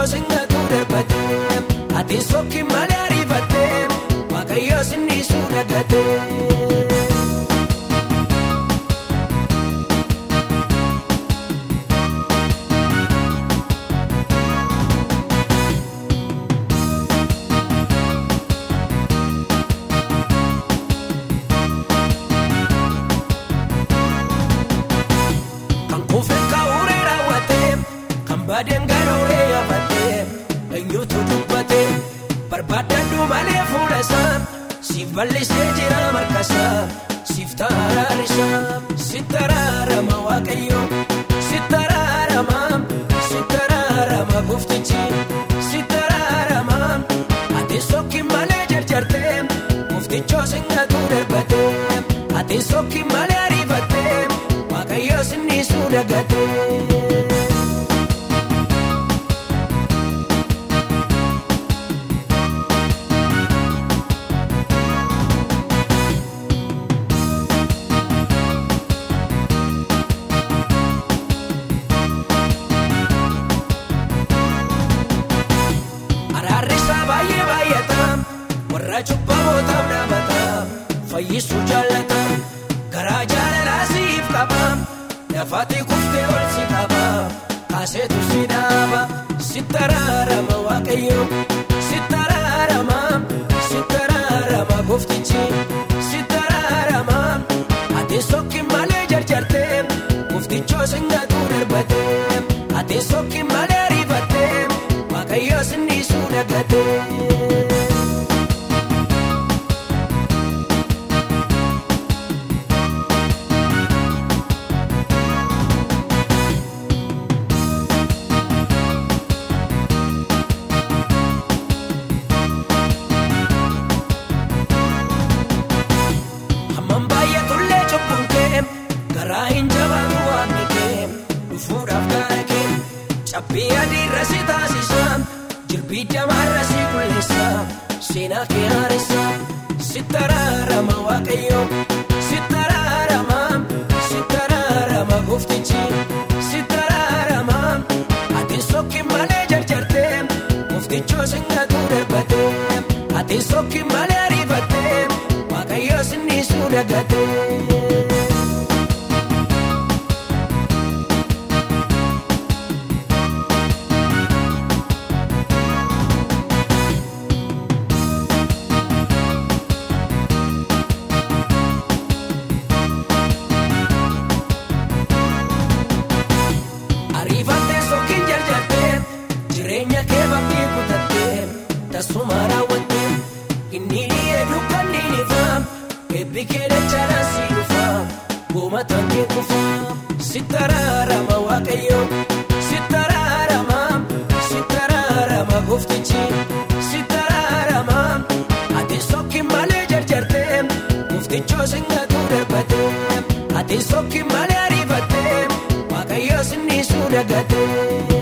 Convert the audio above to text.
waaqayyo sinatu dhaabate ati sookin malee ariifate waaqayyo sinisu dhaabate. Adeemgaloo. Eenyutu dubbatee barbaadadhu malee fuula isaa siif bal'isee jira markasaa siif taraarisa si taraarama waaqayyo si taraarama si taraarama gooftichi si taraarama ati sokki malee jarjartee gooftichoo singatu darbatee ati sokki malee ariifatee waaqayyo sinni suudhagatee. Warra cubbamootaaf dhaabata fayyisuu jaallata garaa jaalalaa siif qaba lafaati kuftee ol si qaba kaaseetu si dhaaba si taraarama waaqayyo si taraarama si taraarama gooftichi si taraarama ati sokki malee jarjartee gooftichoo singatu darbatee ati sokki malee ariifattee waaqayyo sinni suudhagatee. Cabbii adiirra si taasisa jirbii jamaarra si qulleessa seenaa kee haaressa si taraarama waaqayyo si taraarama si taraarama gooftichi si taraarama ati sokki malee jarjartee gooftichoo singatu darbatee ati sokki malee ariifattee waaqayyo sinni suudhagatee. Ariifattee tasuma raawwattee inni dhiyeedhu kan dhiinifa eebbi kee dachaan si dhufa goomataan kee kufa. Si taraarama waaqayyo si taraarama si taraarama gooftichi si taraarama ati sokki malee jarjartee gooftichoo singatu darbatee ati sokki malee ariifattee waaqayyo sinni suudhagatee.